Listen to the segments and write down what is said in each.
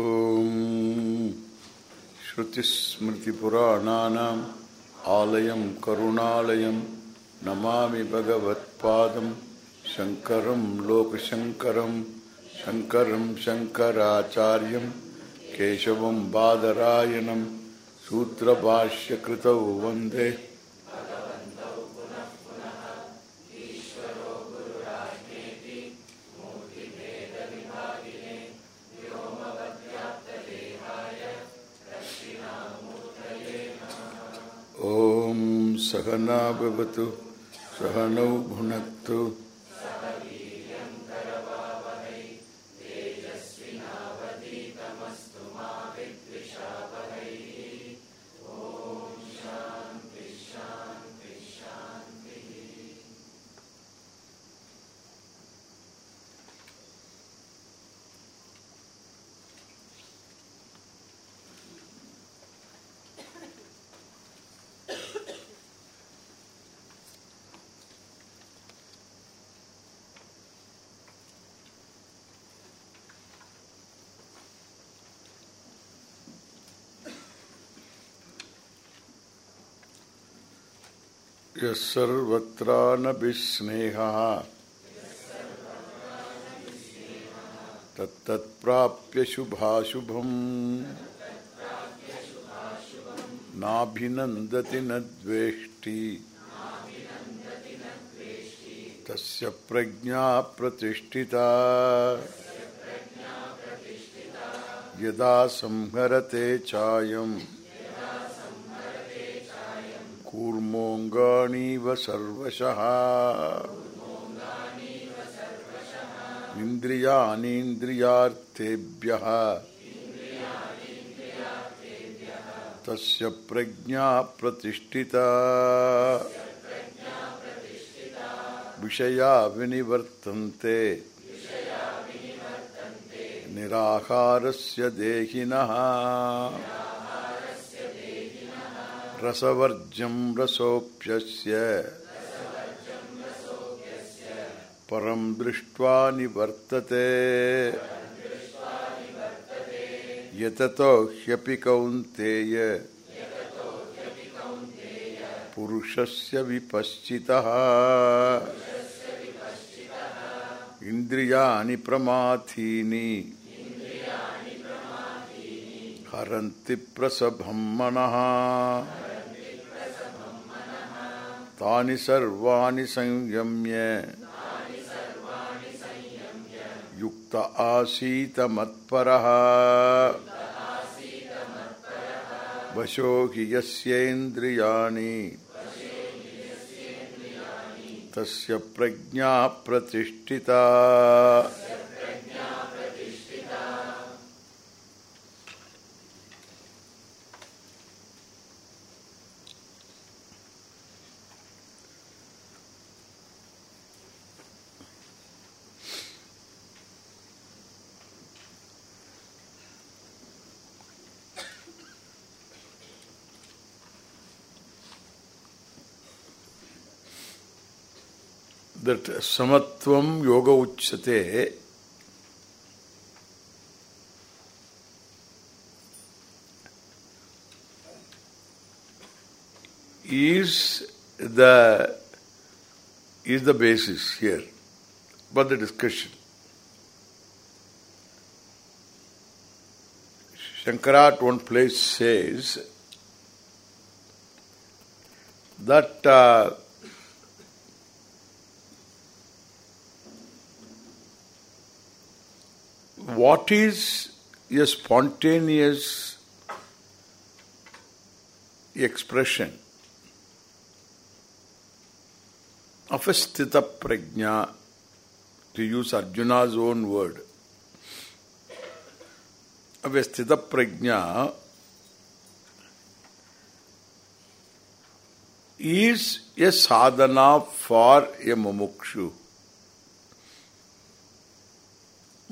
ॐ श्रुतिस्मृतिपुराणानाम् आलयं करुणालयं नमामि भगवत्पादं शङ्करं लोकशङ्करं शङ्करं शङ्कराचार्यं केशवं बादरायणं सूत्रभाष्यकृतौ वन्दे सहना भवतु सहनौ भुनक्तु यः सर्वत्रानभिस्नेहः तत्तत्प्राप्य शुभाशुभम्। नाभिनन्दति न द्वेष्टि। तस्य प्रज्ञा प्रतिष्ठिता। यदा संहरते चायम्। कूर्मोऽङ्गाणीव सर्वशः। इन्द्रियाणीन्द्रियार्थेभ्यः। तस्य प्रज्ञा प्रतिष्ठिता। विषया विनिवर्तन्ते। निराहारस्य देहिनः। रसवर्जं रसोऽप्यस्य। परं दृष्ट्वा निवर्तते। यततो ह्यपि कौन्तेय। पुरुषस्य विपश्चितः। इन्द्रियाणि प्रमाथीनि। हरन्ति प्रसभं मनः। तानि सर्वाणि संयम्य। युक्त आसीत मत्परः। वशो हि यस्येन्द्रियाणि। तस्य प्रज्ञा प्रतिष्ठिता। That samatvam yoga uchyate is the is the basis here for the discussion. Shankara at one place says that uh, what is a spontaneous expression of a sthita prajna, to use Arjuna's own word, of a sthita prajna is a sadhana for a mumukshu.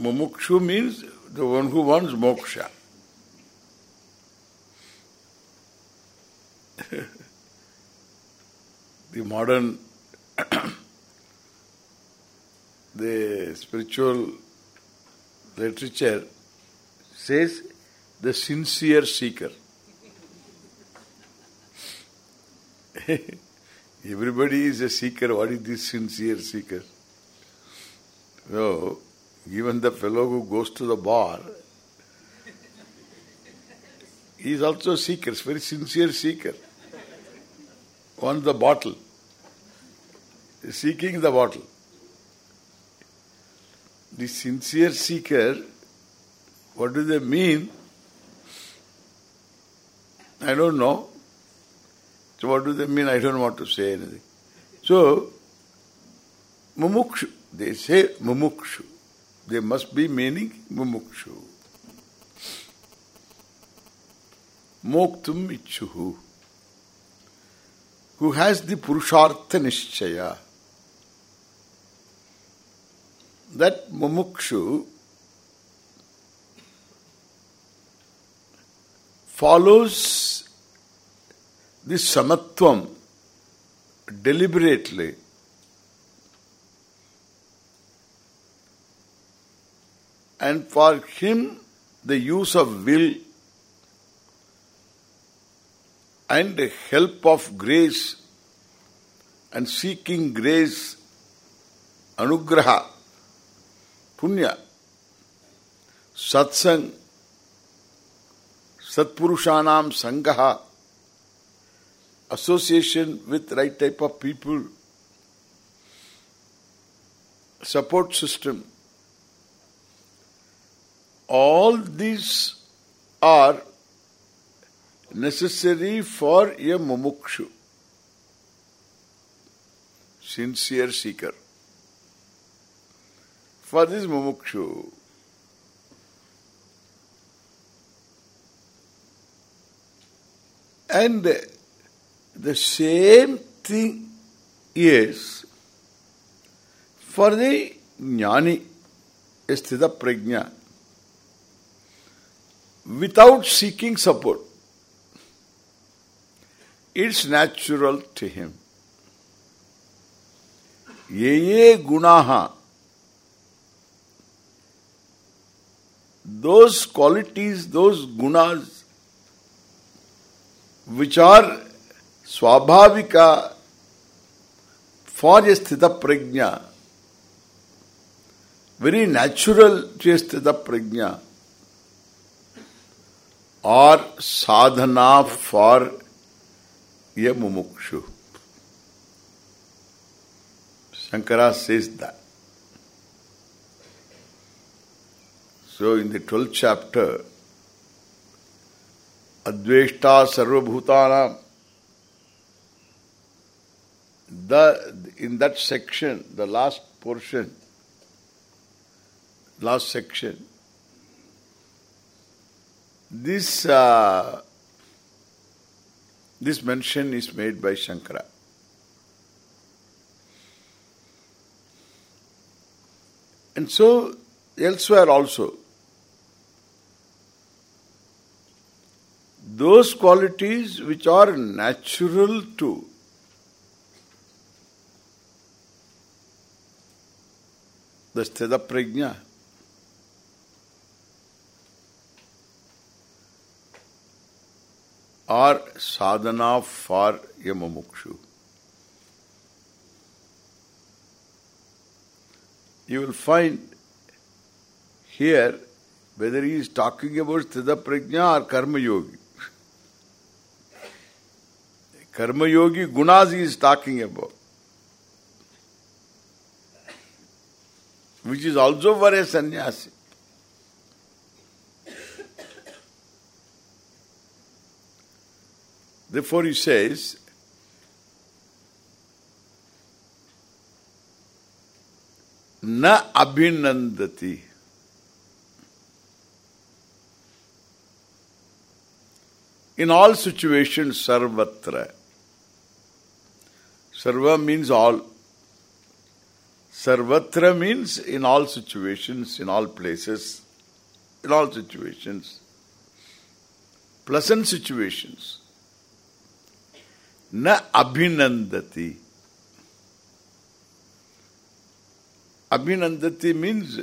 Mumukshu means the one who wants moksha. the modern the spiritual literature says the sincere seeker. Everybody is a seeker. What is this sincere seeker? So, even the fellow who goes to the bar, he is also a seeker, very sincere seeker. Wants the bottle. Seeking the bottle. The sincere seeker, what do they mean? I don't know. So what do they mean? I don't want to say anything. So, mumukshu. They say mumukshu. They must be meaning mumukshu. Moktum ichuhu. Who has the purushartha nishchaya. That mumukshu follows this samatvam deliberately and for him the use of will and the help of grace and seeking grace anugraha punya satsang satpurushanam sangaha association with right type of people support system all these are necessary for a mumukshu, sincere seeker. For this mumukshu, and the same thing is for the jnani, sthita prajna without seeking support. It's natural to him. Ye ye gunaha those qualities, those gunas which are swabhavika for a sthita prajna, very natural to a sthita और साधना for ये मुमुक्षु। Shankara says the so in the twelfth chapter अद्वेष्टा सर्वभूतानाम the in that section the last portion last section this uh, this mention is made by Shankara. And so elsewhere also those qualities which are natural to the sthita prajna or sadhana for a mumukshu. You will find here whether he is talking about Sthita Prajna or Karma Yogi. Karma Yogi gunas he is talking about. Which is also for a sannyasi. Therefore he says, na abhinandati. In all situations, sarvatra. Sarva means all. Sarvatra means in all situations, in all places, in all situations. Pleasant situations na abhinandati. Abhinandati means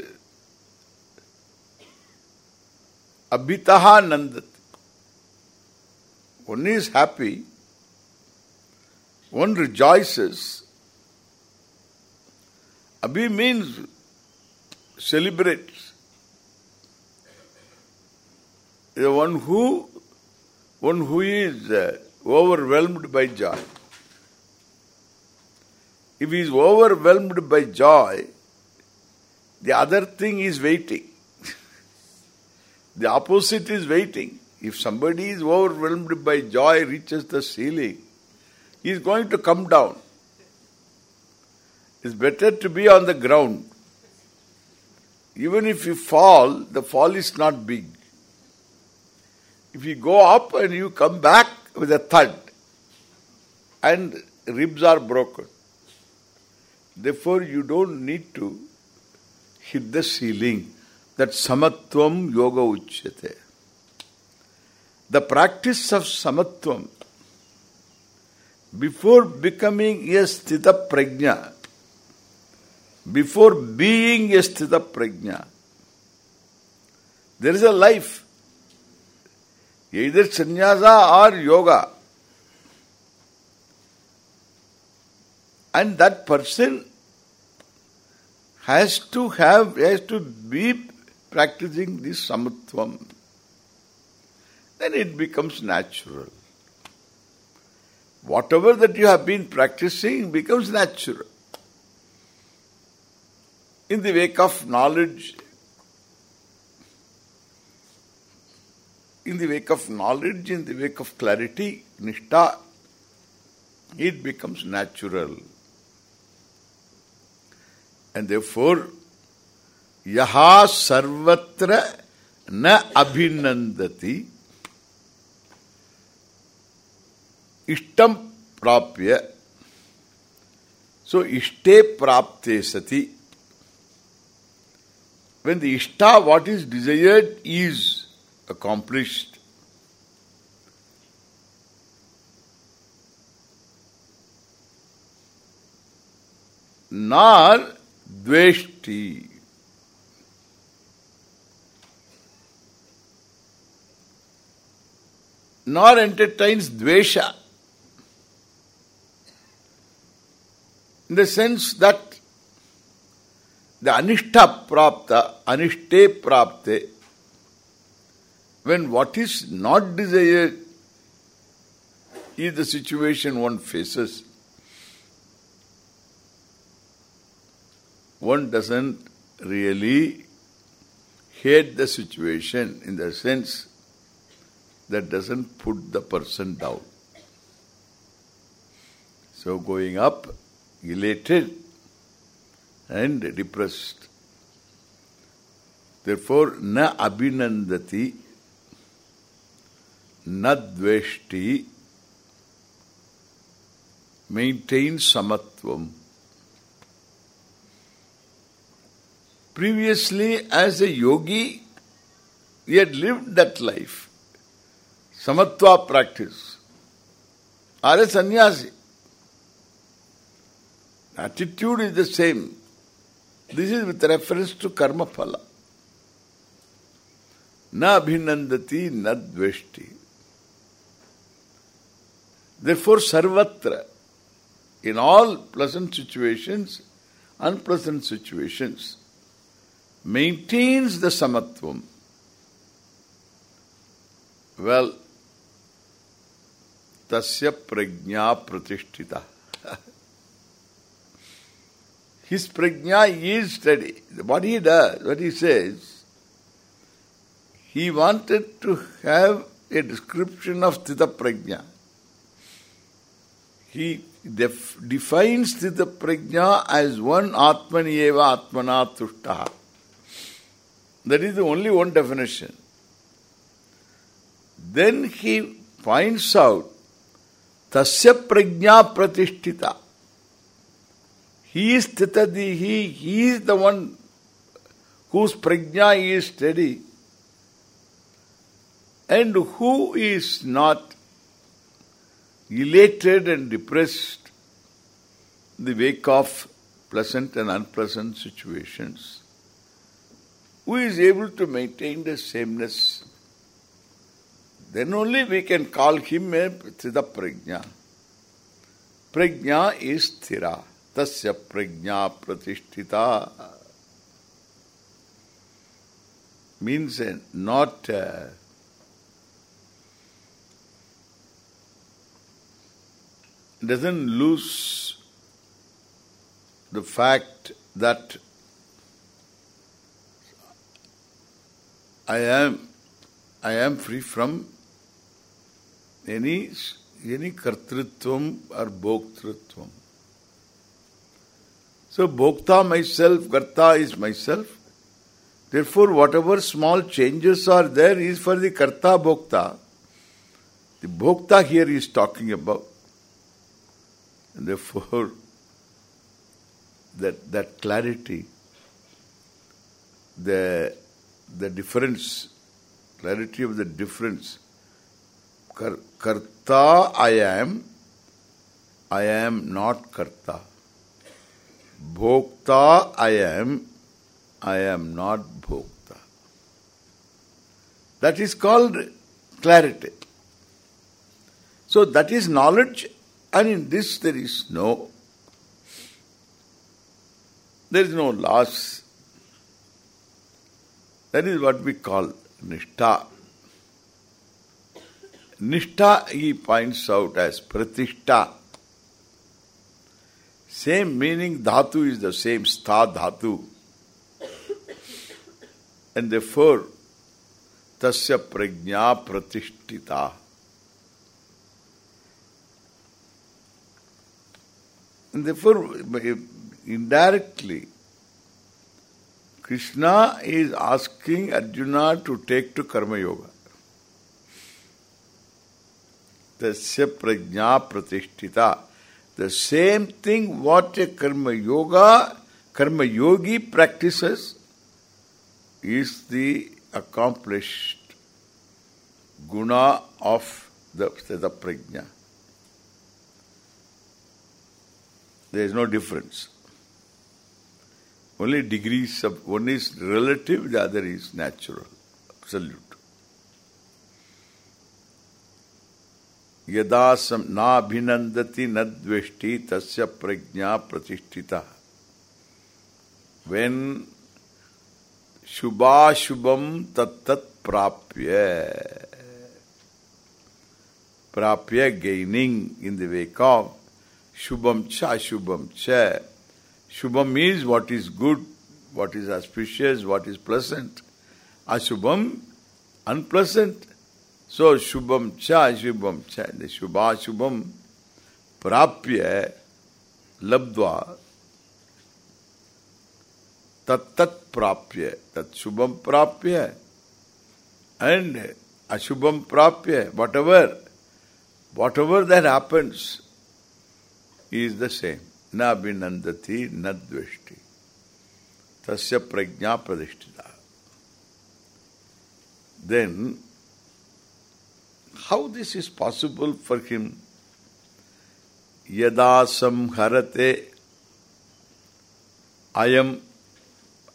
abhitaha nandati. One is happy, one rejoices. Abhi means celebrates. The one who one who is uh, overwhelmed by joy. If he is overwhelmed by joy, the other thing is waiting. the opposite is waiting. If somebody is overwhelmed by joy, reaches the ceiling, he is going to come down. It's better to be on the ground. Even if you fall, the fall is not big. If you go up and you come back with a thud, and ribs are broken. Therefore, you don't need to hit the ceiling. That samatvam yoga uchyate. The practice of samatvam before becoming a sthita prajna, before being a sthita prajna, there is a life. Either sannyasa or yoga. And that person has to have, has to be practicing this samatvam. Then it becomes natural. Whatever that you have been practicing becomes natural. In the wake of knowledge, in the wake of knowledge, in the wake of clarity, nishta, it becomes natural. And therefore, yaha sarvatra na abhinandati ishtam prapya so ishte prapte sati when the ishta what is desired is accomplished. Nor dveshti. Nor entertains dvesha. In the sense that the anishta prapta, anishte prapte, when what is not desired is the situation one faces, one doesn't really hate the situation in the sense that doesn't put the person down. So going up, elated and depressed. Therefore, na abhinandati, na dveshti, maintains samatvam. Previously, as a yogi, he had lived that life. Samatva practice. Or a sannyasi. Attitude is the same. This is with reference to karma phala. Na abhinandati na dveshti. Therefore, sarvatra, in all pleasant situations, unpleasant situations, maintains the samatvam. Well, tasya prajna pratishtita. His prajna is steady. What he does, what he says, he wanted to have a description of Sthita Prajna. He def defines Sthita Prajna as one Atmani eva Atmana Tushtaha. That is the only one definition. Then he finds out Tasya Prajna Pratishtita. He is Sthitadhihi, he is the one whose prajna is steady and who is not elated and depressed in the wake of pleasant and unpleasant situations, who is able to maintain the sameness then only we can call him a Sthita Prajna. Prajna is Sthira. Tasya Prajna Pratishtita. Means not... Uh, doesn't lose the fact that I am I am free from any any kartrutvam or bhoktrutvam. So bhokta myself, karta is myself. Therefore whatever small changes are there is for the karta bhokta. The bhokta here is talking about. And therefore, that that clarity, the the difference, clarity of the difference. Kar, karta I am, I am not karta. Bhokta I am, I am not bhokta. That is called clarity. So that is knowledge and in this there is no, there is no loss. That is what we call nishtha. Nishtha he points out as pratishta. Same meaning, dhatu is the same, stha dhatu. And therefore, tasya prajna pratishtita. And therefore, indirectly, Krishna is asking Arjuna to take to Karma Yoga. Tasya prajna pratishtita. The same thing what a Karma Yoga, Karma Yogi practices is the accomplished guna of the, the prajna. There is no difference. Only degrees of one is relative, the other is natural, absolute. Yada sam na bhinandati nadveshti tasya prajna pratishtita. When shubha shubham tat prapya. Prapya gaining in the wake of Shubham cha, Shubham cha. Shubham means what is good, what is auspicious, what is pleasant. Ashubham, unpleasant. So Shubham cha, Shubham cha. The Shubha Shubham prapya labdva tat tat prapya tat Shubham prapya and Ashubham prapya whatever whatever that happens is the same. Na binandati nadveshti. Tasya prajna pradishtita. Then, how this is possible for him? Yada samharate ayam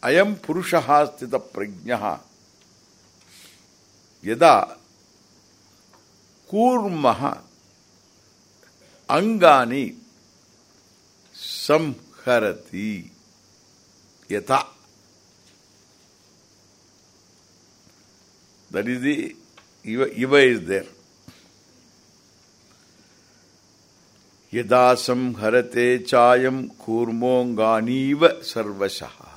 ayam purushaha sthita prajnaha yada kurmaha angani samharati yata. That is the Iva, Iva is there. Yada samharate chayam kurmonganiva sarvashaha.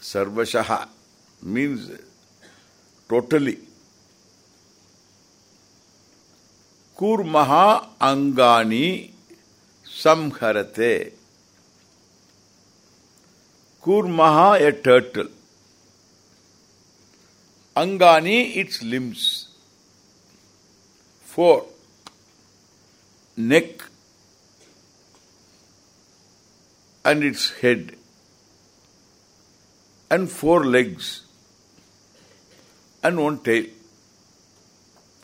Sarvashaha means totally. Kurmaha angani samharate. Kurmaha a turtle. Angani its limbs. Four. Neck and its head and four legs and one tail.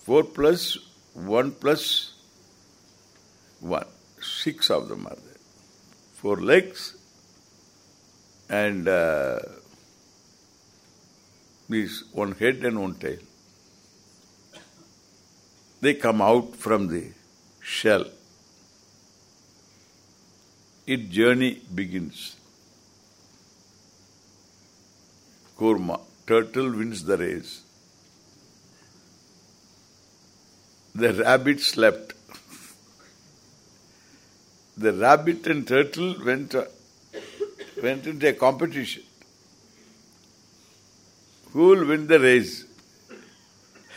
Four plus one plus one. Six of them are there. Four legs and uh, one head and one tail. They come out from the shell. Its journey begins. Kurma, turtle wins the race. The rabbit slept. The rabbit and turtle went went into a competition. Who will win the race?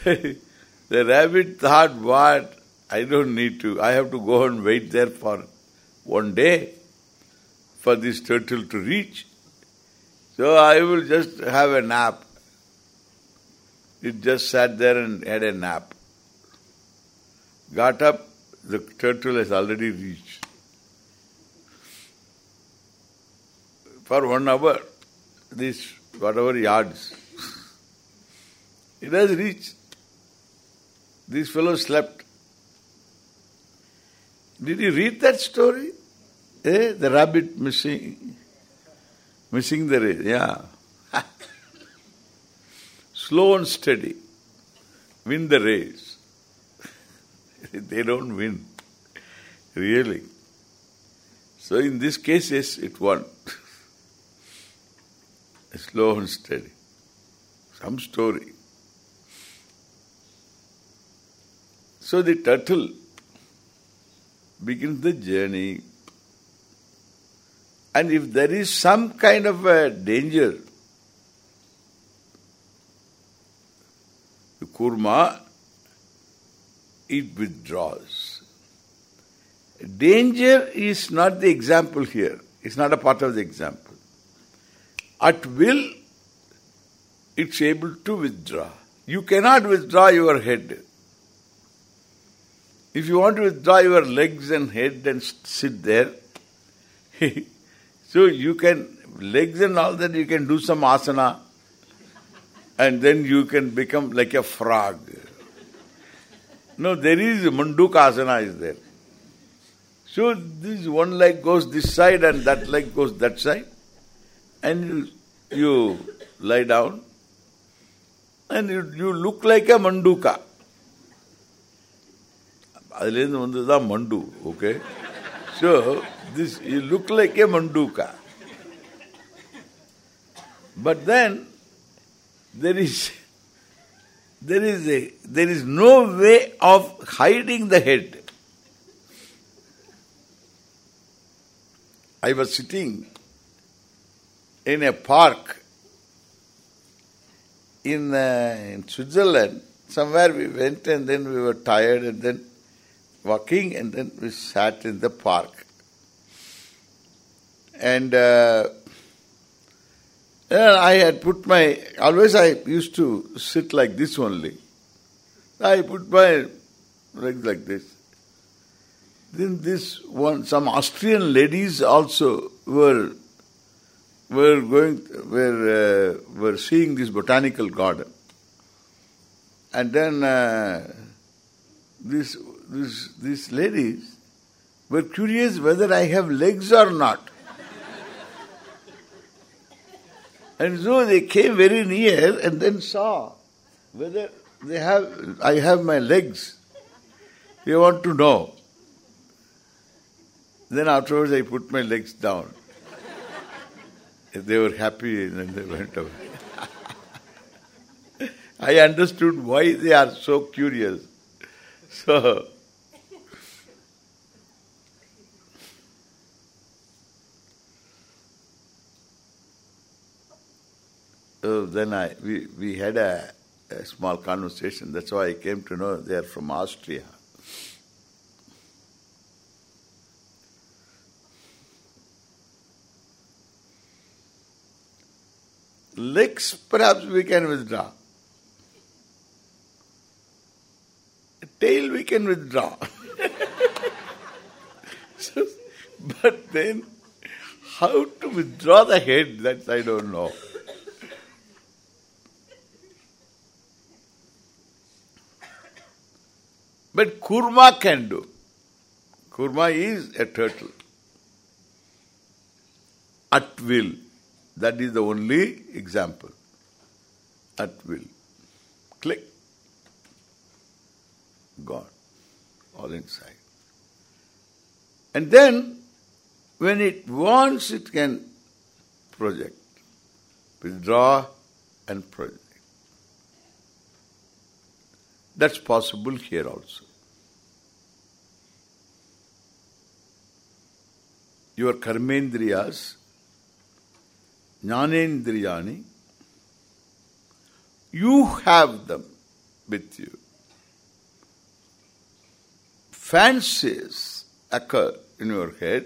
the rabbit thought, what? I don't need to. I have to go and wait there for one day for this turtle to reach. So I will just have a nap. It just sat there and had a nap. Got up, the turtle has already reached. For one hour, this whatever yards, it has reached. This fellow slept. Did you read that story? Eh? The rabbit missing missing the race. Yeah. Slow and steady. Win the race. they don't win. Really. So in this case, yes, it won. Slow and steady. Some story. So the turtle begins the journey and if there is some kind of a danger, the kurma, it withdraws. Danger is not the example here. It's not a part of the example. At will, it's able to withdraw. You cannot withdraw your head. If you want to withdraw your legs and head and sit there, so you can, legs and all that, you can do some asana and then you can become like a frog. No, there is manduka asana is there. So this one leg goes this side and that leg goes that side and you, you lie down and you, you look like a manduka. அதுலேருந்து வந்து தான் மண்டு okay so this you look like a மண்டூக்கா but then there is there is a there is no way of hiding the head. I was sitting in a park in, uh, in Switzerland. Somewhere we went and then we were tired and then walking and then we sat in the park. And uh, I had put my, always I used to sit like this only. I put my legs like this. Then this one, some Austrian ladies also were were going, were uh, were seeing this botanical garden, and then uh, this this these ladies were curious whether I have legs or not. And so they came very near and then saw whether they have, I have my legs. They want to know. Then afterwards I put my legs down. They were happy and then they went away. I understood why they are so curious. So, Then I we, we had a, a small conversation. That's why I came to know they are from Austria. Legs perhaps we can withdraw. Tail we can withdraw. so, but then how to withdraw the head, that I don't know. But kurma can do. Kurma is a turtle. At will. That is the only example. at will. Click. God. All inside. And then, when it wants, it can project. Withdraw and project. That's possible here also. Your karmendriyas, jnanendriyani, you have them with you. Fancies occur in your head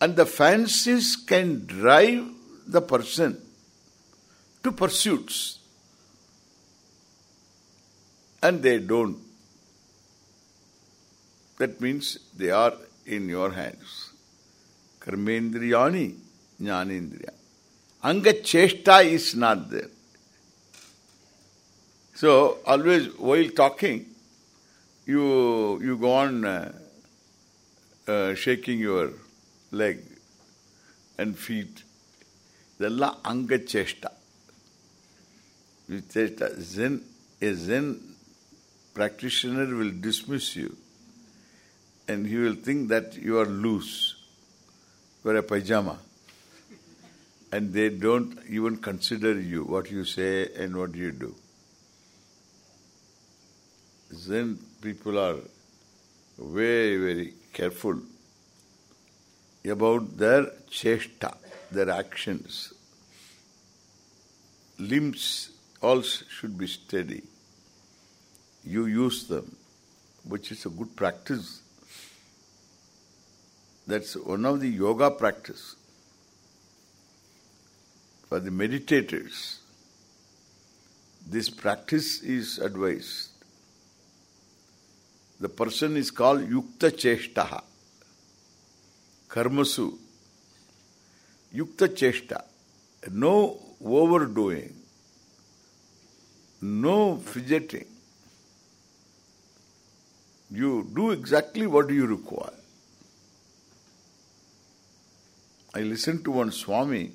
and the fancies can drive the person to pursuits and they don't. That means they are in your hands. Karmendriyani, Jnanendriya. Anga Cheshta is not there. So always while talking, you you go on uh, uh, shaking your leg and feet. Dalla anga Cheshta. Zen is Zen practitioner will dismiss you and he will think that you are loose, you are a pajama. And they don't even consider you, what you say and what you do. Zen people are very, very careful about their cheshta, their actions. Limbs also should be steady. You use them, which is a good practice. That's one of the yoga practice. For the meditators, this practice is advised. The person is called Yukta Cheshtaha. Karmasu. Yukta Cheshta. No overdoing. No fidgeting. You do exactly what you require. I listened to one Swami.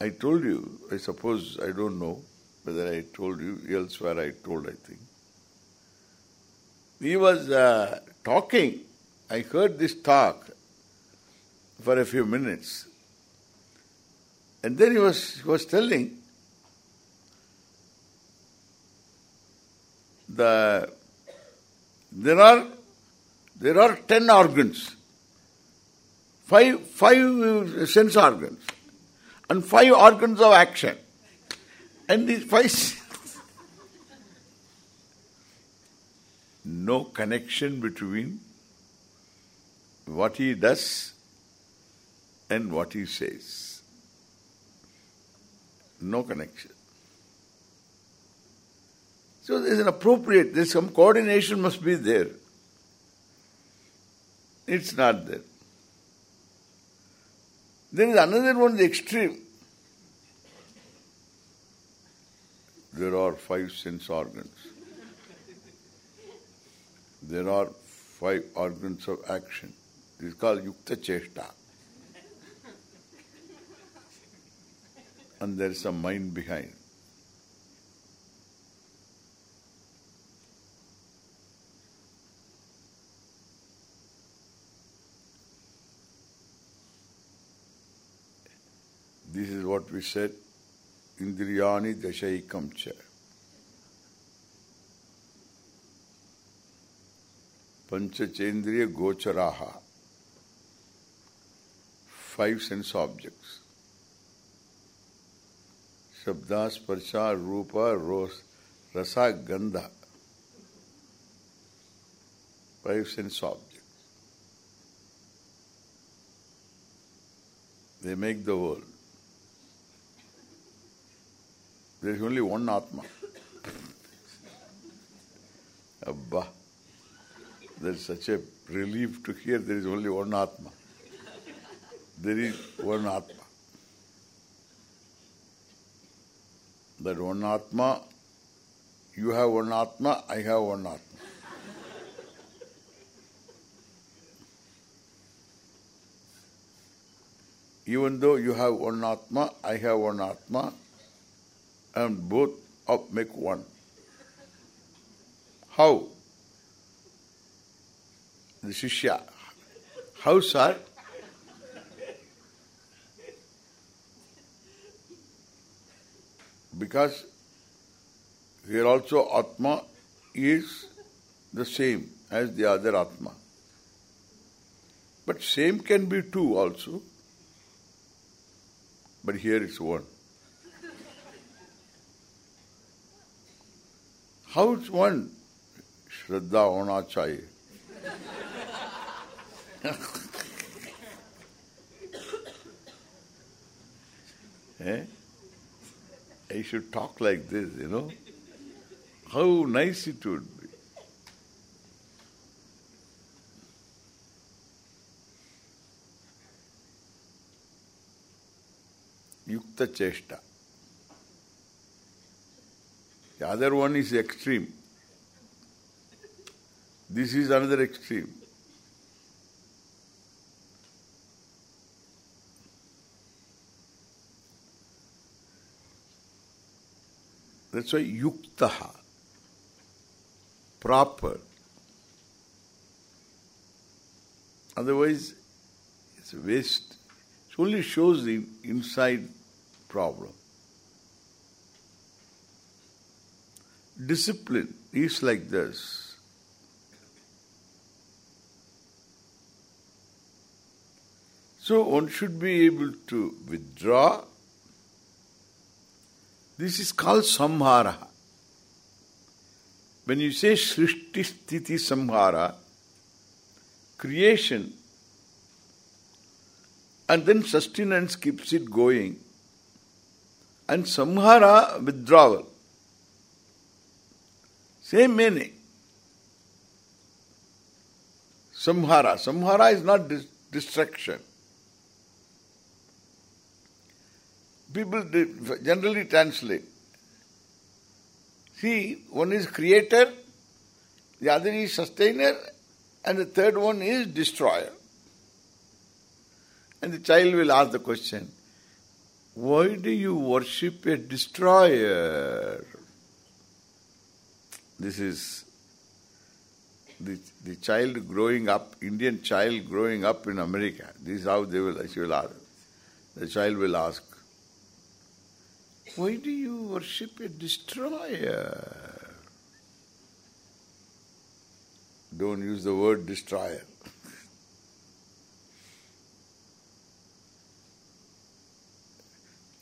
I told you, I suppose, I don't know whether I told you, elsewhere I told, I think. He was uh, talking. I heard this talk for a few minutes. And then he was he was telling the there are there are ten organs, five five sense organs, and five organs of action, and these five no connection between what he does and what he says. No connection. So there's an appropriate, there's some coordination must be there. It's not there. There is another one, the extreme. There are five sense organs. There are five organs of action. It is called Yukta Cheshta. and there is a mind behind. This is what we said, Indriyani Dashaikam Cha. Panchachendriya Gocharaha. Five sense objects. शब्दा स्पर्शा रूप रोस रसा गंध five sense objects. They make the world. There is only one Atma. Abba. There is such a relief to hear there is only one Atma. There is one Atma. that one Atma, you have one Atma, I have one Atma. Even though you have one Atma, I have one Atma, and both up make one. How? The Shishya. How, sir? Because here also Atma is the same as the other Atma. But same can be two also. But here it's one. How it's one? Shraddha hona chahiye. eh? I should talk like this, you know. How nice it would be. Yukta Cheshta. The other one is extreme. This is another extreme. That's why yuktaha, proper. Otherwise, it's a waste. It only shows the inside problem. Discipline is like this. So one should be able to withdraw. This is called samhara. When you say srishti sthiti samhara, creation and then sustenance keeps it going and samhara withdrawal. Same meaning. Samhara. Samhara is not dis destruction. People generally translate. See, one is creator, the other is sustainer, and the third one is destroyer. And the child will ask the question, why do you worship a destroyer? This is the, the child growing up, Indian child growing up in America. This is how they will, she will ask. The child will ask, why do you worship a destroyer? Don't use the word destroyer.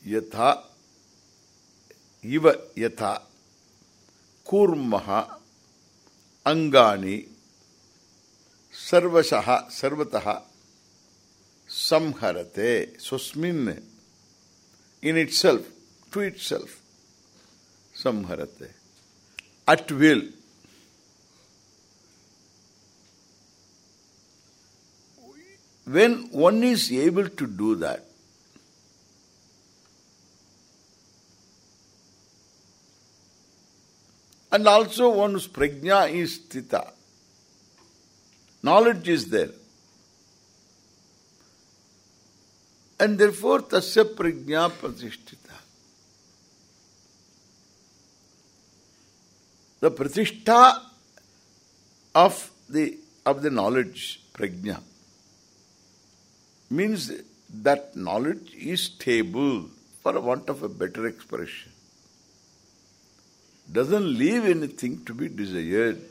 yatha, iva yatha, कूर्मः अङ्गानि सर्वशः, सर्वतः संहरते। स्वस्मिन् in itself to itself संहरते। At will when one is able to do that And also one's prajna is sthita. Knowledge is there. And therefore tasya prajna pratishtita. The pratishtha of the of the knowledge, prajna, means that knowledge is stable for want of a better expression doesn't leave anything to be desired.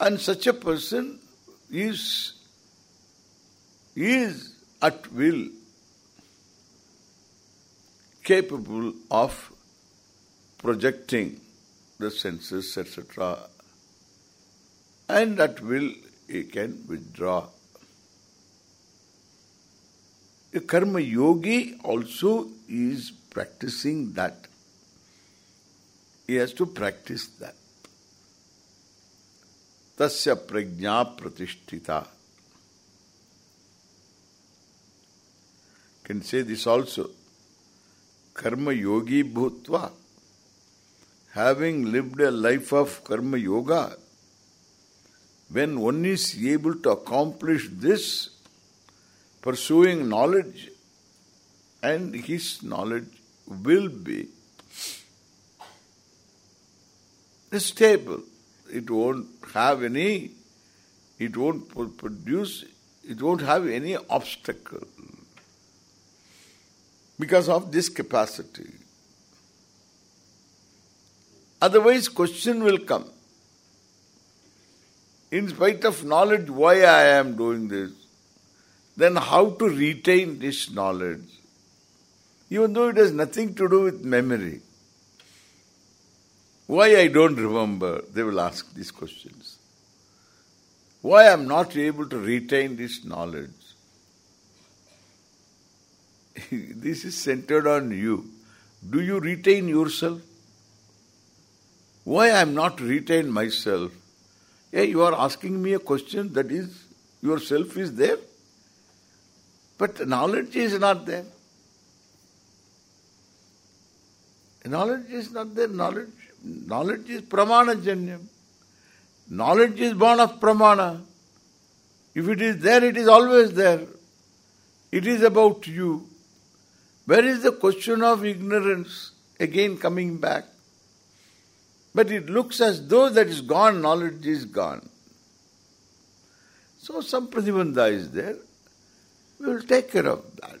And such a person is is at will capable of projecting the senses, etc. And at will he can withdraw. A karma yogi also is practicing that. He has to practice that. Tasya prajna pratishtita. Can say this also. Karma yogi bhutva. Having lived a life of karma yoga, when one is able to accomplish this, pursuing knowledge, and his knowledge will be stable. It won't have any, it won't produce, it won't have any obstacle because of this capacity. Otherwise question will come. In spite of knowledge why I am doing this, then how to retain this knowledge? Even though it has nothing to do with memory. Why I don't remember? They will ask these questions. Why I am not able to retain this knowledge? this is centered on you. Do you retain yourself? Why I am not retain myself? Yeah, you are asking me a question that is, yourself is there, but knowledge is not there. Knowledge is not there. Knowledge, knowledge is pramana janyam. Knowledge is born of pramana. If it is there, it is always there. It is about you. Where is the question of ignorance? Again coming back. But it looks as though that is gone, knowledge is gone. So some pratibandha is there. We will take care of that.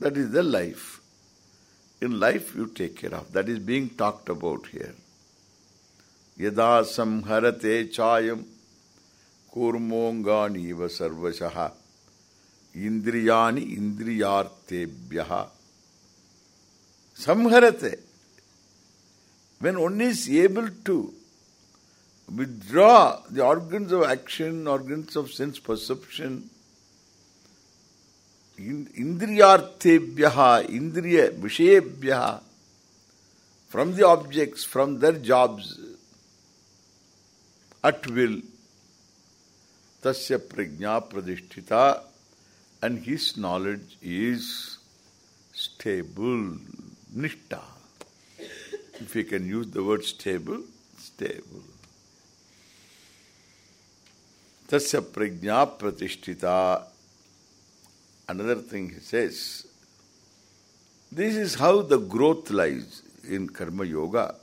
That is the life. In life you take care of. That is being talked about here. Yada samharate chayam kurmongani sarvashaha indriyani indriyartebhyaha samharate. When one is able to withdraw the organs of action, organs of sense perception, इंद्रियाभ्य इंद्रिय विषयभ्य from the objects from their jobs at will तस्य प्रज्ञा प्रतिष्ठिता and his knowledge is stable निष्ठा if you can use the word stable stable तस्य प्रज्ञा प्रतिष्ठिता Another thing he says, this is how the growth lies in karma yoga.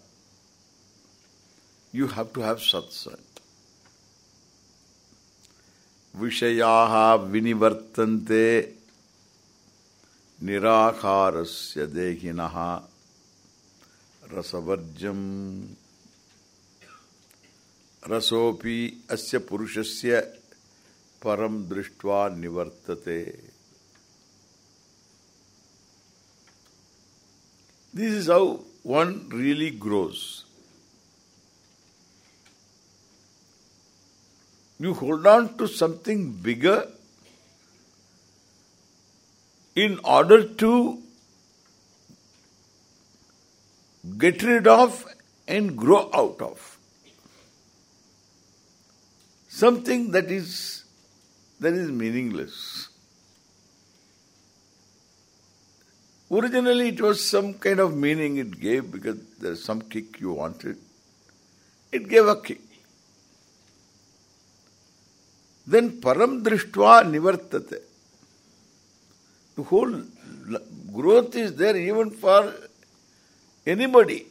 You have to have satsang. Vishayaha vinivartante nirakharasya dehinaha rasavarjam rasopi asya purushasya param drishtva nivartate This is how one really grows. You hold on to something bigger in order to get rid of and grow out of. Something that is that is meaningless. Originally it was some kind of meaning it gave because there's some kick you wanted. It gave a kick. Then param drishtva nivartate. The whole growth is there even for anybody.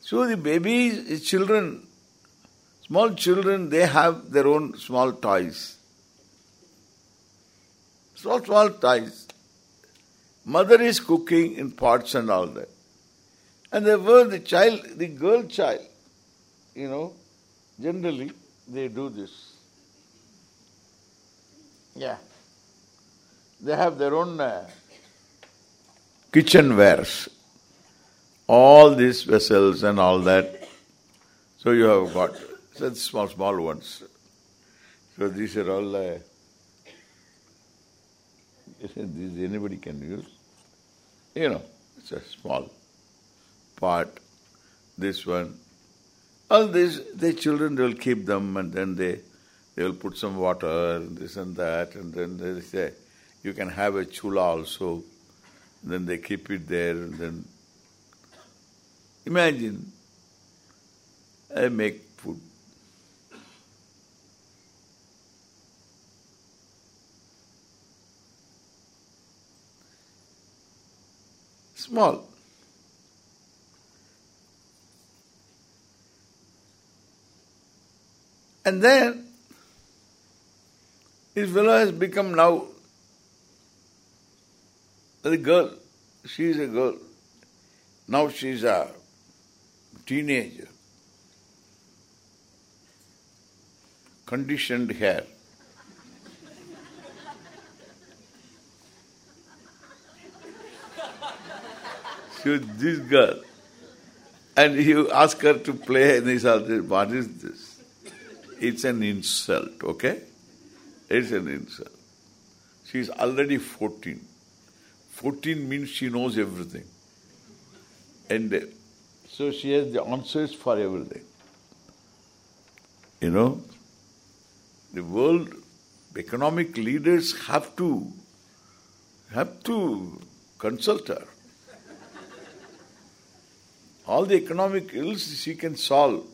So the babies, children, small children, they have their own small toys. Small, small ties. Mother is cooking in pots and all that. And there were the child, the girl child, you know, generally they do this. Yeah. They have their own uh, kitchenwares. All these vessels and all that. So you have got such small, small ones. So these are all uh, this anybody can use. You know, it's a small part. This one. All these, the children will keep them and then they they will put some water, this and that, and then they say, you can have a chula also. And then they keep it there, and then imagine, I make Small. And then this fellow has become now a girl. She is a girl. Now she is a teenager. Conditioned hair. So this girl. And you ask her to play and he says, what is this? It's an insult, okay? It's an insult. She is already 14. 14 means she knows everything. And uh, so she has the answers for everything. You know, the world economic leaders have to have to consult her. All the economic ills she can solve.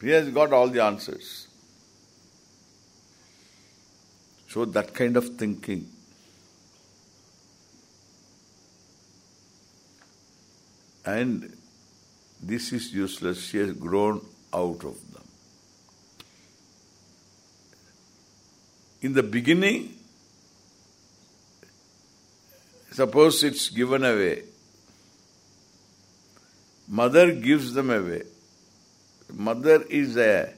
He has got all the answers. So that kind of thinking. And this is useless. She has grown out of them. In the beginning, suppose it's given away. Mother gives them away. Mother is a,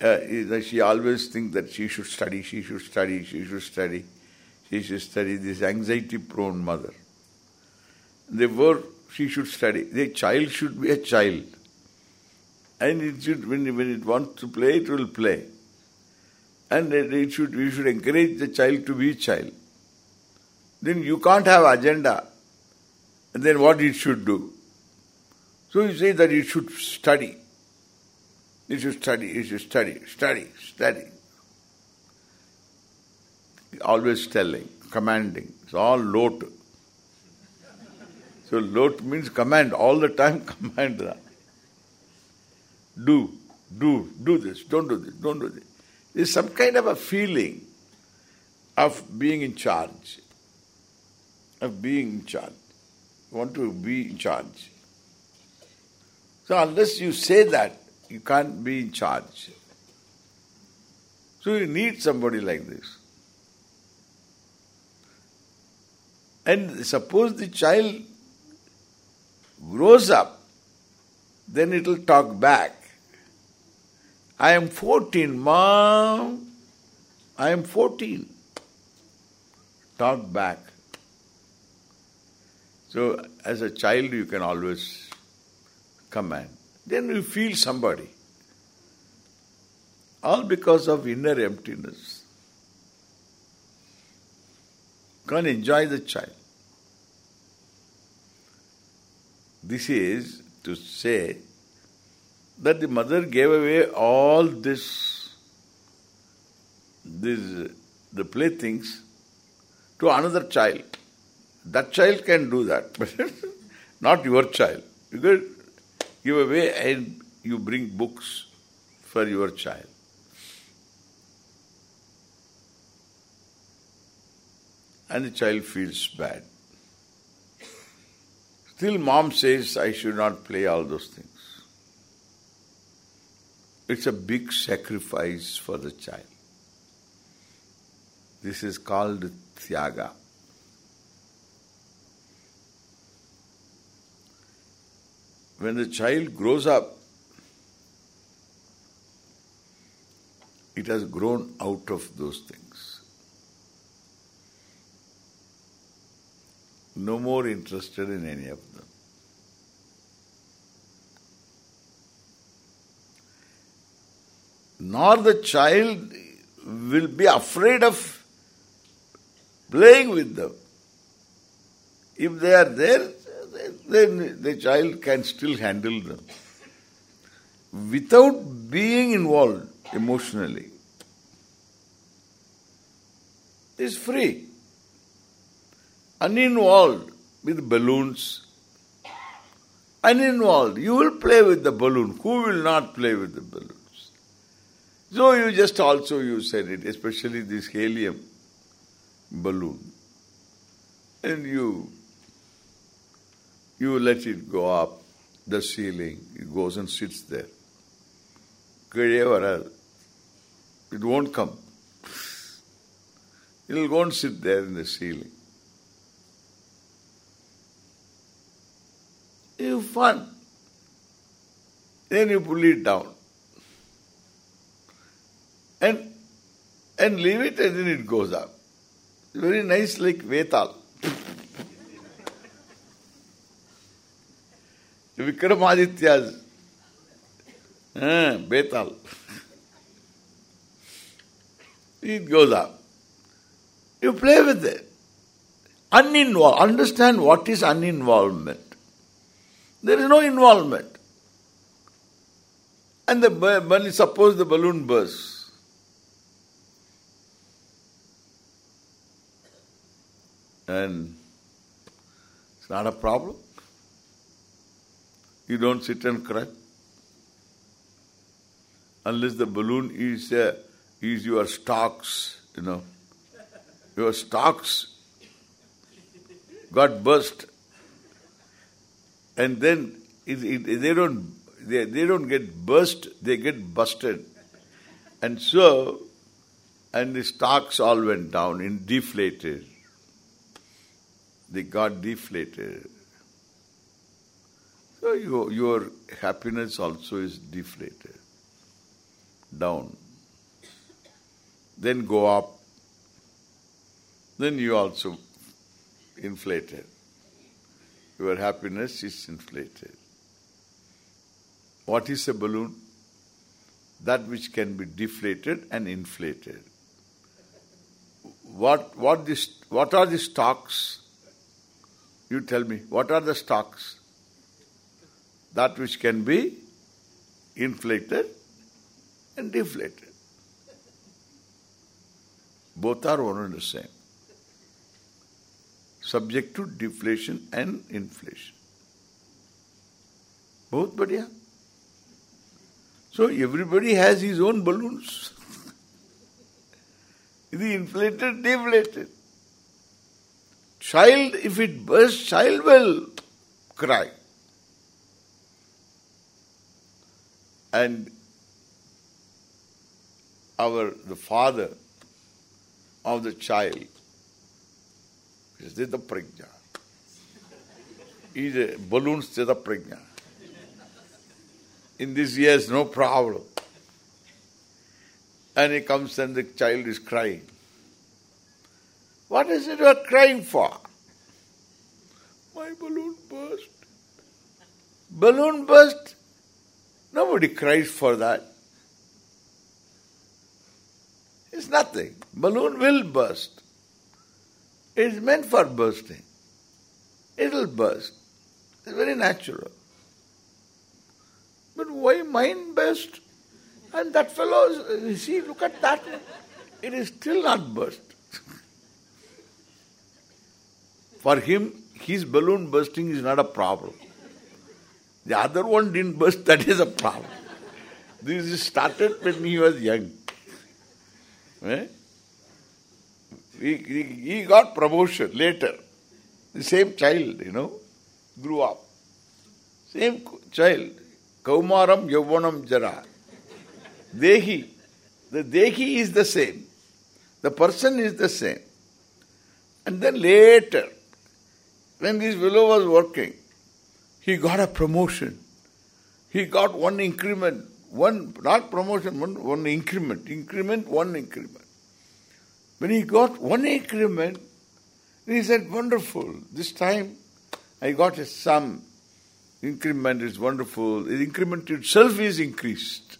uh, she always thinks that she should study, she should study, she should study, she should study. This anxiety-prone mother. Therefore, she should study. The child should be a child. And it should, when, when it wants to play, it will play. And it should, we should encourage the child to be a child. Then you can't have agenda. And then what it should do? So you say that you should study. You should study, you should study, study, study. Always telling, commanding. It's all lot. So lot means command, all the time command that. Do, do, do this, don't do this, don't do this. There's some kind of a feeling of being in charge. Of being in charge. You want to be in charge. So unless you say that, you can't be in charge. So you need somebody like this. And suppose the child grows up, then it will talk back. I am 14, mom. I am 14. Talk back. So as a child you can always command. Then you feel somebody. All because of inner emptiness. Can't enjoy the child. This is to say that the mother gave away all this, this the playthings to another child. That child can do that, but not your child. Because give away and you bring books for your child. And the child feels bad. Still mom says, I should not play all those things. It's a big sacrifice for the child. This is called Tyaga. When the child grows up, it has grown out of those things. No more interested in any of them. Nor the child will be afraid of playing with them. If they are there, then the child can still handle them without being involved emotionally. Is free. Uninvolved with balloons. Uninvolved. You will play with the balloon. Who will not play with the balloons? So you just also you said it, especially this helium balloon. And you You let it go up the ceiling. It goes and sits there. It won't come. It will go and sit there in the ceiling. You fun. Then you pull it down. And and leave it and then it goes up. Very nice like Vetal. Vikramaditya's uh, Betal. it goes up. You play with it. Uninvolved. Understand what is uninvolvement. There is no involvement. And the suppose the balloon bursts. And it's not a problem. You don't sit and cry. Unless the balloon is uh, is your stocks, you know. Your stocks got burst. And then it, it, they don't they, they don't get burst, they get busted. And so, and the stocks all went down in deflated. They got deflated. So your, your happiness also is deflated, down. Then go up. Then you also inflated. Your happiness is inflated. What is a balloon? That which can be deflated and inflated. What what this what are the stocks? You tell me, what are the stocks? That which can be inflated and deflated. Both are one and the same. Subject to deflation and inflation. Both badhiya. So everybody has his own balloons. the inflated, deflated. Child, if it bursts, child will cry. And our the father of the child is the prajna. Is a balloon sthita prajna in this years, no problem. And he comes and the child is crying. What is it you are crying for? My balloon burst. Balloon burst? Nobody cries for that. It's nothing. Balloon will burst. It's meant for bursting. It'll burst. It's very natural. But why mind burst? And that fellow, see, look at that. It is still not burst. For him, his balloon bursting is not a problem. The other one didn't burst, that is a problem. This started when he was young. Eh? He, he, he got promotion later. The same child, you know, grew up. Same child. Kaumaram Yauvanam Jara. Dehi. The Dehi is the same. The person is the same. And then later, when this fellow was working, he got a promotion. He got one increment, one, not promotion, one, one increment, increment, one increment. When he got one increment, he said, wonderful, this time I got a sum Increment is wonderful. The increment itself is increased.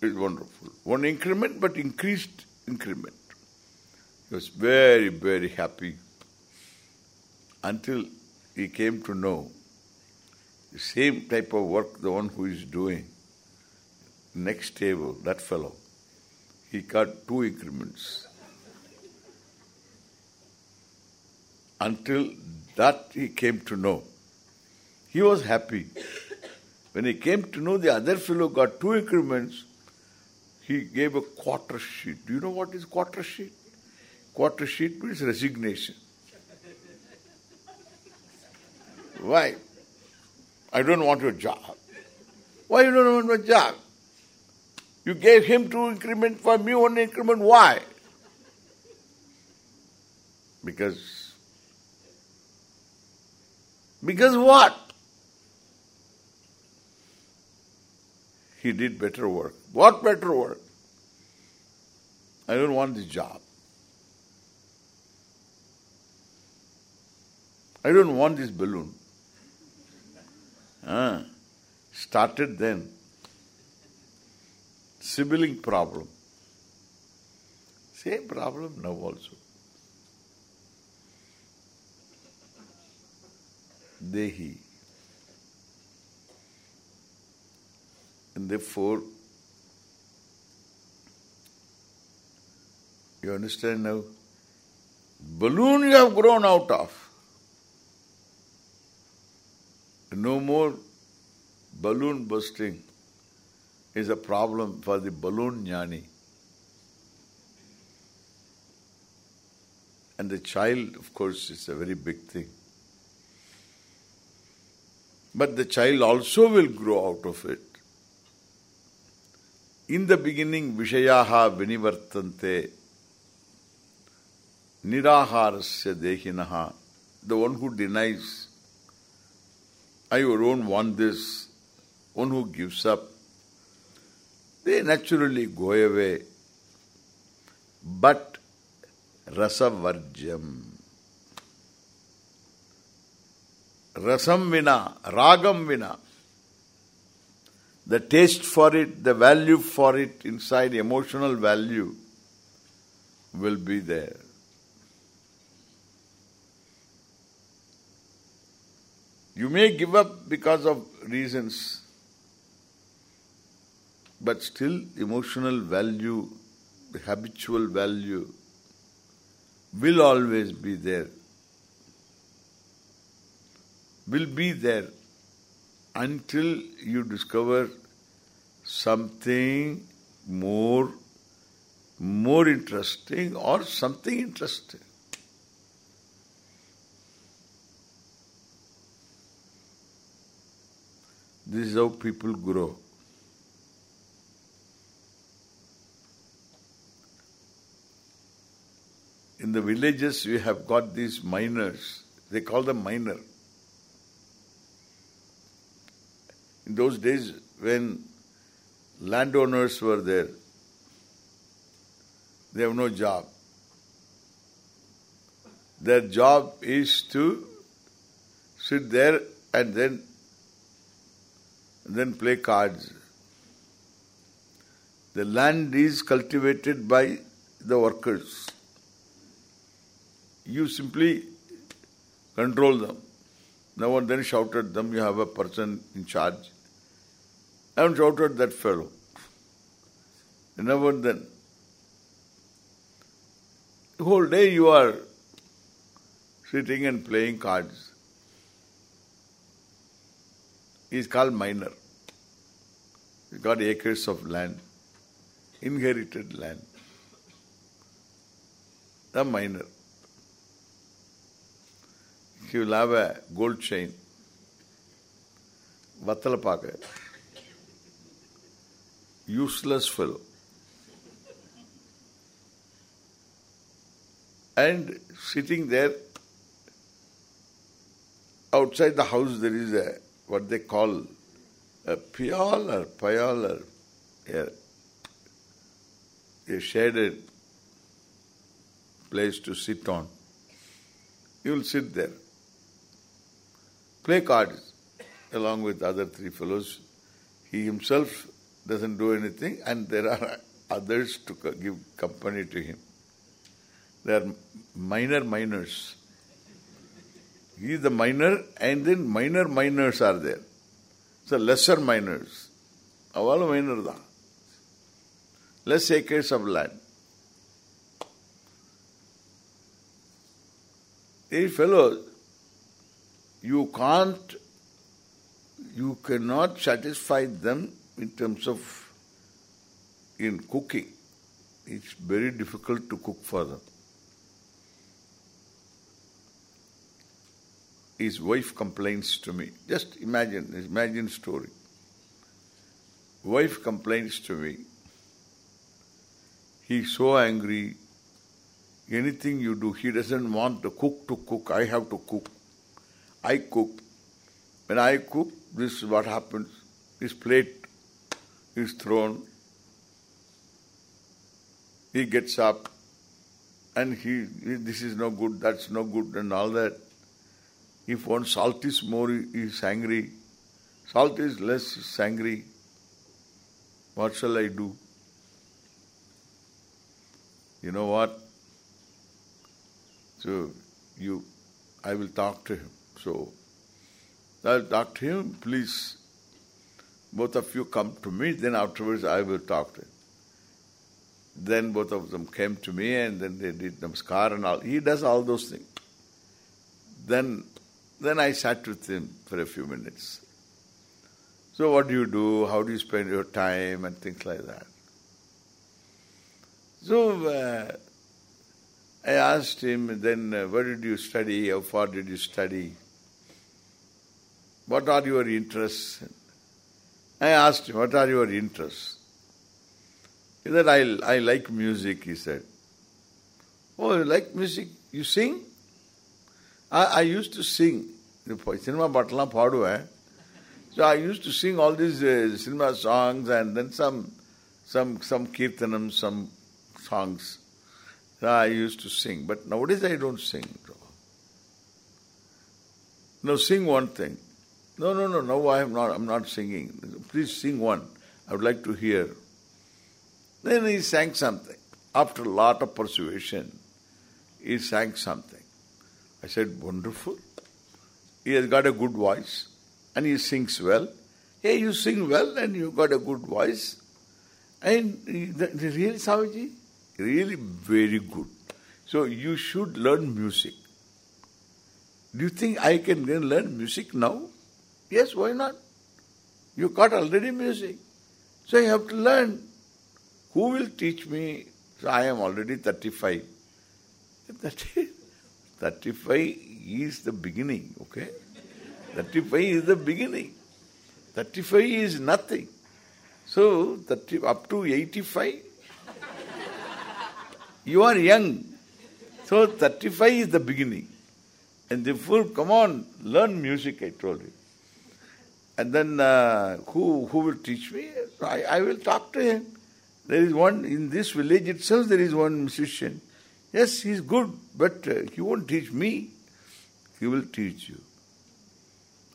It's wonderful. One increment, but increased increment. He was very, very happy until he came to know same type of work the one who is doing. Next table, that fellow, he got two increments. Until that he came to know. He was happy. When he came to know the other fellow got two increments, he gave a quarter sheet. Do you know what is quarter sheet? Quarter sheet means resignation. Why? I don't want your job. Why you don't want my job? You gave him two increment, for me one increment. Why? Because because what? He did better work. What better work? I don't want this job. I don't want this balloon. Ah, started then. Sibling problem. Same problem now also. Dehi. And therefore, you understand now? Balloon you have grown out of. No more balloon bursting is a problem for the balloon jnani. And the child, of course, is a very big thing. But the child also will grow out of it. In the beginning, Vishayaha Vinivartante Niraharasya Dehinaha The one who denies, I don't want this, one who gives up, they naturally go away. But rasavarjam. Rasam vina, ragam vina. The taste for it, the value for it inside, emotional value will be there. You may give up because of reasons, but still emotional value, habitual value will always be there. Will be there until you discover something more more interesting or something interesting. This is how people grow. In the villages we have got these miners. They call them miner. In those days when landowners were there, they have no job. Their job is to sit there and then then play cards. The land is cultivated by the workers. You simply control them. No one then shouted at them, you have a person in charge. I haven't shouted that fellow. Never then. The whole day you are sitting and playing cards. Is called miner. Got acres of land, inherited land. The miner. He will have a gold chain. Vattalapaka. Useless fellow. And sitting there, outside the house there is a, what they call a pial or a, a shaded place to sit on. You will sit there. Play cards along with other three fellows. He himself doesn't do anything and there are others to give company to him. They are minor minors. He is the minor and then minor minors are there. So lesser miners. அவளும் minor தான் less acres of land. These fellows, you can't, you cannot satisfy them in terms of in cooking. It's very difficult to cook for them. His wife complains to me. Just imagine, imagine story. Wife complains to me. He's so angry. Anything you do, he doesn't want the cook to cook. I have to cook. I cook. When I cook, this is what happens. His plate is thrown. He gets up and he, this is no good, that's no good and all that. If one salt is more, he is angry. Salt is less, is angry. What shall I do? You know what? So, you, I will talk to him. So, I'll talk to him, please. Both of you come to me, then afterwards I will talk to him. Then both of them came to me and then they did namaskar and all. He does all those things. Then then I sat with him for a few minutes. So what do you do? How do you spend your time and things like that? So uh, I asked him, then uh, where did you study? How far did you study? What are your interests? I asked him, what are your interests? He said, I, I like music, he said. Oh, you like music? You sing? I, I used to sing. Cinema பாட்டெல்லாம் பாடுவேன் So I used to sing all these uh, cinema songs and then some some some kirtanam, some songs. So I used to sing. But nowadays I don't sing. No, sing one thing. No, no, no, no, I am not I'm not singing. Please sing one. I would like to hear. Then he sang something. After a lot of persuasion, he sang something. I said, wonderful. He has got a good voice and he sings well. Hey, you sing well and you got a good voice. And the, the really, Swamiji, really very good. So you should learn music. Do you think I can learn music now? Yes, why not? You got already music. So you have to learn. Who will teach me? So I am already 35. 35 is the beginning, okay? 35 is the beginning. 35 is nothing. So, 30, up to 85, you are young. So, 35 is the beginning. And the therefore, come on, learn music, I told you. And then, uh, who who will teach me? I, I will talk to him. There is one, in this village itself, there is one musician. Yes, he is good, but uh, he won't teach me. He will teach you.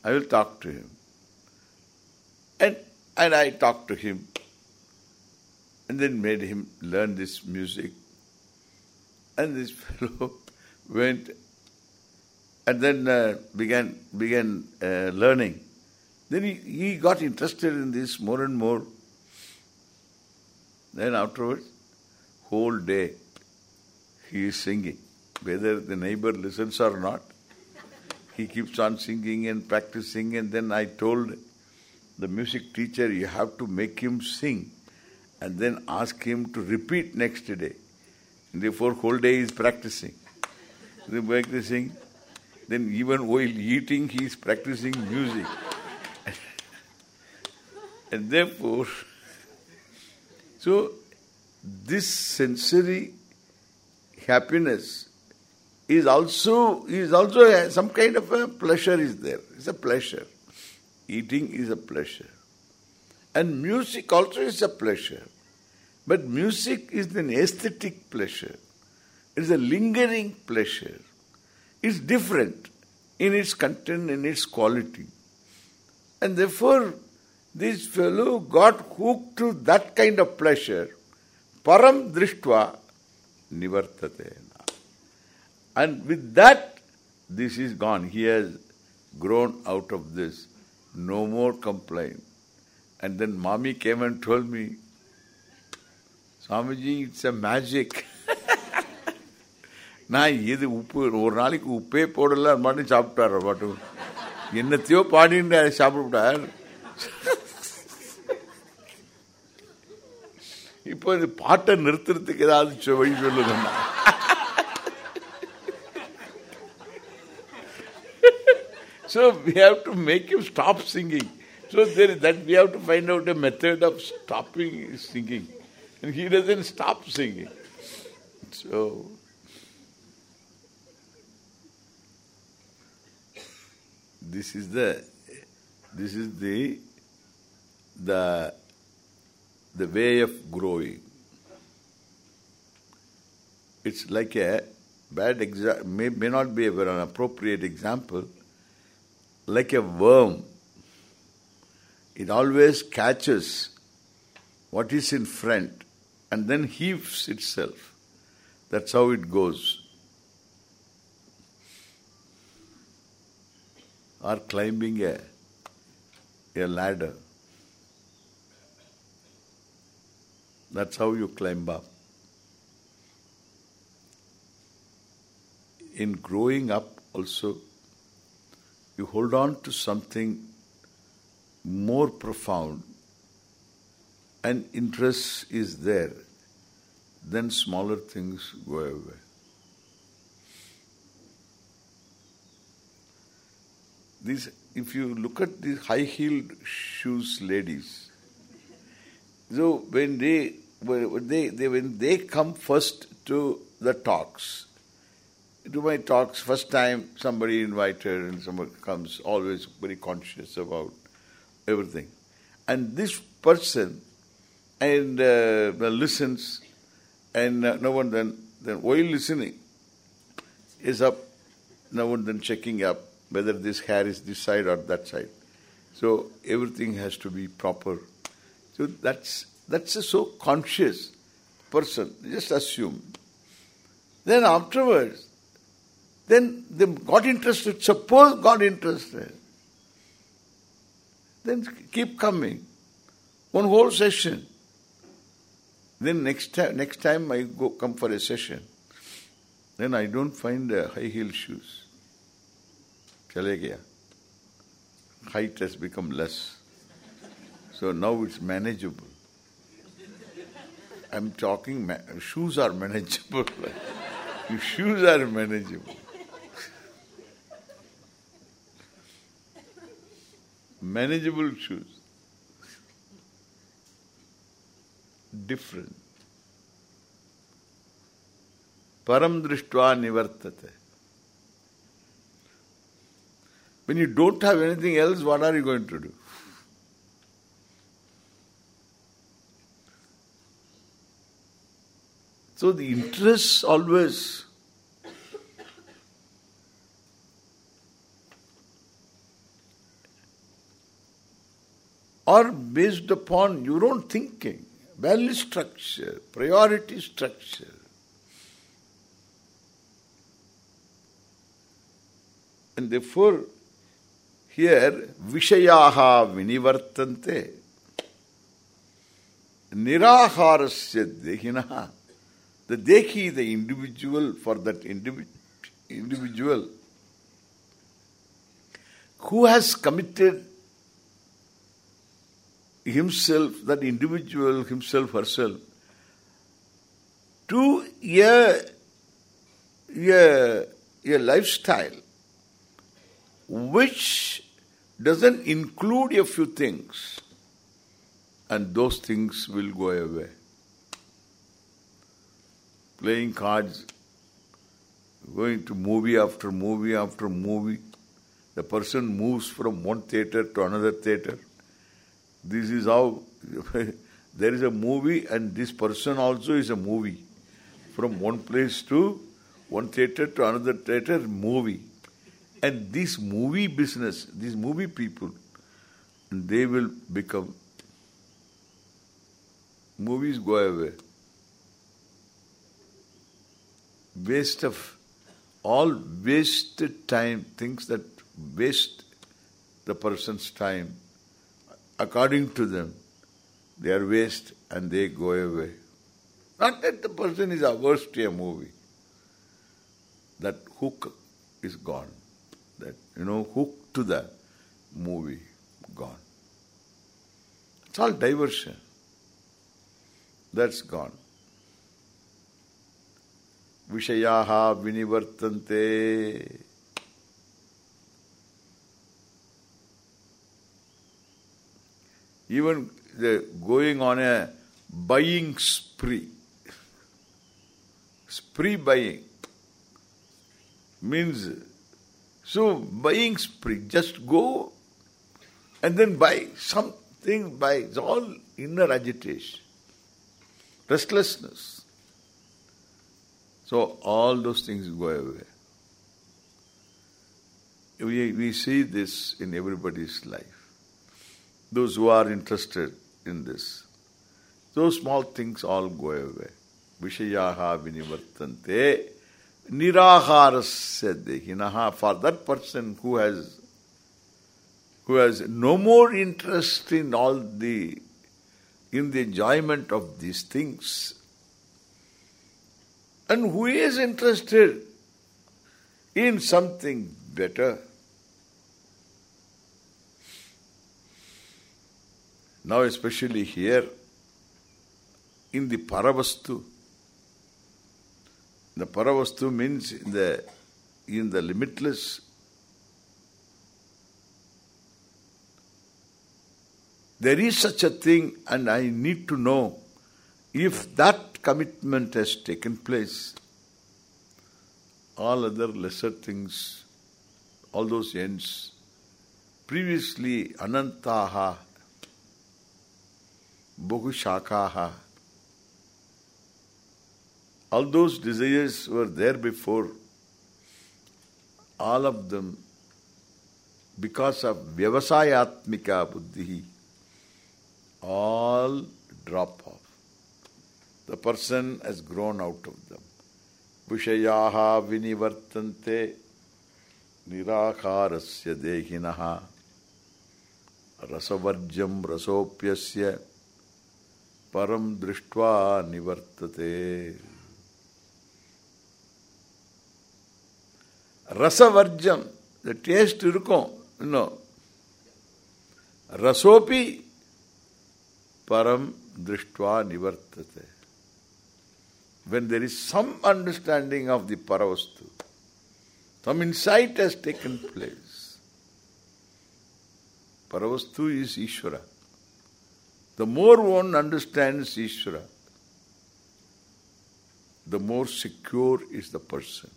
I will talk to him. And and I talked to him. And then made him learn this music. And this fellow went and then uh, began began uh, learning. Then he, he got interested in this more and more. Then afterwards, whole day, he is singing. Whether the neighbor listens or not, he keeps on singing and practicing and then I told the music teacher, you have to make him sing and then ask him to repeat next day. And therefore whole day he is practicing. He practicing. Then even while eating he is practicing music. and therefore, so this sensory happiness is also is also a, some kind of a pleasure is there. It's a pleasure. Eating is a pleasure. And music also is a pleasure. But music is an aesthetic pleasure. It's a lingering pleasure. It's different in its content, in its quality. And therefore, this fellow got hooked to that kind of pleasure. Param drishtva nivartate. And with that, this is gone. He has grown out of this. No more complaint. And then mommy came and told me, Swamiji, it's a magic. நான் இது உப்பு ஒரு நாளைக்கு உப்பே போடல மாட்டி சாப்பிட்டாரு பாட்டு என்னத்தையோ பாடின்னு சாப்பிட்டார் இப்போ இது பாட்டை நிறுத்துறதுக்கு ஏதாவது வழி சொல்லுங்க So we have to make him stop singing. So there is that we have to find out a method of stopping singing. And he doesn't stop singing. So this is the this is the the the way of growing. It's like a bad exa may, may not be an appropriate example, like a worm. It always catches what is in front and then heaves itself. That's how it goes. Or climbing a, a ladder. That's how you climb up. In growing up also, you hold on to something more profound and interest is there, then smaller things go away. These, if you look at these high-heeled shoes ladies, so when they, they, they when they come first to the talks, to my talks, first time somebody invited and somebody comes, always very conscious about everything. And this person and uh, listens and uh, no one then, then while listening is up, no one then checking up whether this hair is this side or that side. So everything has to be proper. So that's that's a so conscious person. Just assume. Then afterwards, then they got interested. Suppose got interested. Then keep coming. One whole session. Then next time, next time I go come for a session, then I don't find uh, high heel shoes. Chale gaya. Height has become less. So now it's manageable. I'm talking, shoes are manageable. shoes are manageable. manageable shoes. Different. Param drishtva nivartate. When you don't have anything else, what are you going to do? So the interests always are based upon your own thinking, value structure, priority structure. And therefore, here, Vishayaha vinivartante niraharasya dehinaha the dehi, the individual, for that indivi individual who has committed himself, that individual, himself, herself, to a, a, a lifestyle which doesn't include a few things and those things will go away. Playing cards, going to movie after movie after movie, the person moves from one theater to another theater, this is how there is a movie and this person also is a movie. From one place to one theater to another theater, movie. And this movie business, these movie people, they will become, movies go away. Waste of, all wasted time, things that waste the person's time according to them, they are waste and they go away. Not that the person is averse to a movie. That hook is gone. That, you know, hook to the movie, gone. It's all diversion. That's gone. Vishayaha विनिवर्तन्ते even the going on a buying spree. Spree buying means so buying spree, just go and then buy something, buy it's all inner agitation, restlessness. So all those things go away. We, we see this in everybody's life. Those who are interested in this. Those small things all go away. Vishayaha vinivartante niraharasya dehinaha. For that person who has who has no more interest in all the in the enjoyment of these things and who is interested in something better? Now especially here in the paravastu the paravastu means in the in the limitless there is such a thing and I need to know if that commitment has taken place. All other lesser things all those ends. Previously anantaha bahushakaha all those desires were there before. All of them because of vyavasayatmika buddhi all drop off. The person has grown out of them. Vishayaha vinivartante निराहारस्य देहिनः रसवर्ज्यं रसोप्यस्य परं दृष्ट्वा निवर्तते ரசவர்ஜம் the taste இருக்கும் no ரசோபி param திருஷ்டுவா nivartate. When there is some understanding of the paravastu, some insight has taken place. Paravastu is Ishvara. The more one understands Ishvara, the more secure is the person.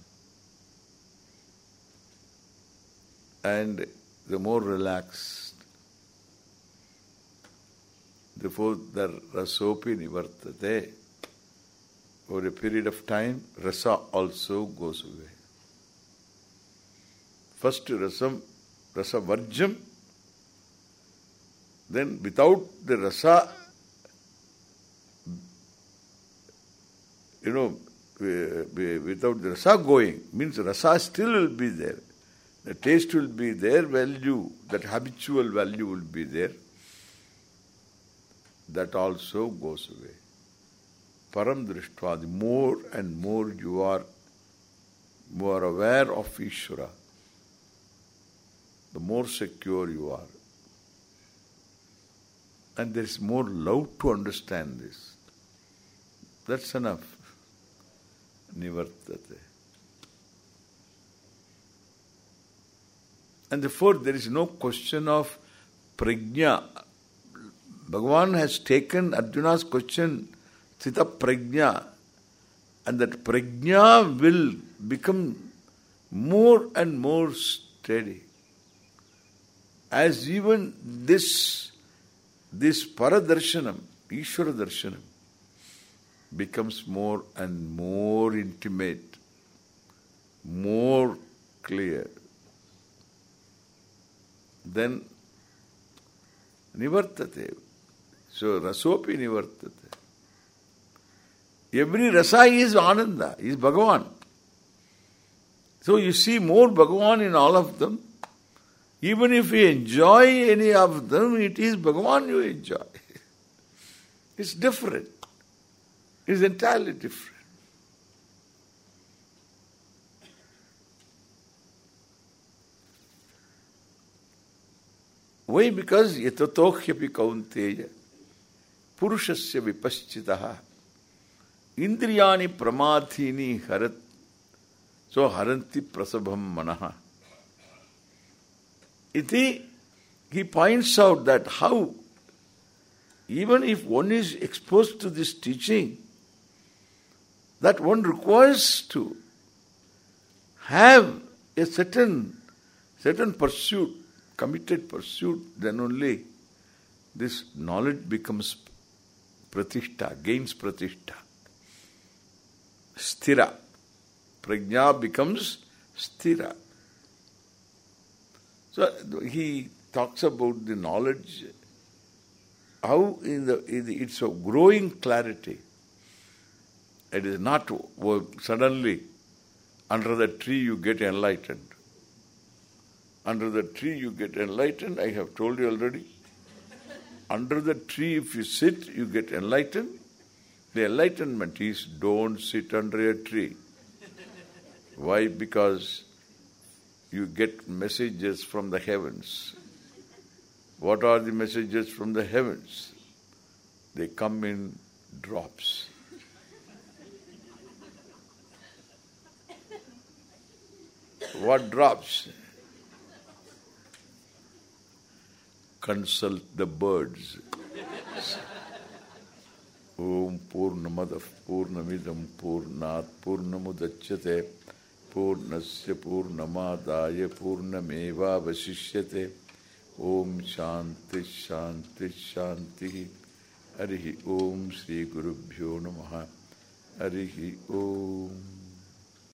And the more relaxed Therefore, the rasopi nivartate. Over a period of time, rasa also goes away. First rasam, rasa varjam. Then without the rasa, you know, without the rasa going, means rasa still will be there. The taste will be there, value, that habitual value will be there that also goes away. Param drishtva, the more and more you are more aware of Ishvara, the more secure you are. And there is more love to understand this. That's enough. Nivartate. And therefore there is no question of prajna, Bhagavan has taken Arjuna's question, Sthita Prajna, and that Prajna will become more and more steady. As even this, this Paradarshanam, Ishvara Darshanam, becomes more and more intimate, more clear, then nivartate. So rasopi nivartate. Every rasa is Ananda, is Bhagavan. So you see more Bhagavan in all of them. Even if you enjoy any of them, it is Bhagavan you enjoy. it's different. It's entirely different. Why? Because yatatokhyapi kaunteya purushasya vipaschitaha Indriyani pramathini harat, so haranti prasabham ಮನಃ. Iti, he points out that how even if one is exposed to this teaching, that one requires to have a certain certain pursuit, committed pursuit, then only this knowledge becomes pratishta gains pratishta Sthira. Prajna becomes sthira. So he talks about the knowledge, how in the, in the it's a growing clarity. It is not suddenly under the tree you get enlightened. Under the tree you get enlightened, I have told you already. Under the tree if you sit, you get enlightened. The enlightenment is don't sit under a tree. Why? Because you get messages from the heavens. What are the messages from the heavens? They come in drops. what drops? Consult the birds. ओम पूर्णमद पूर्णमिदम पूर्णात् पूर्णमुदच्यते पूर्णस्य पूर्णमादाय पूर्णमेवावशिष्यते। ओम शांति शांति शांति। हरि ओम श्री गुरुभ्यो नम। हरि ओम।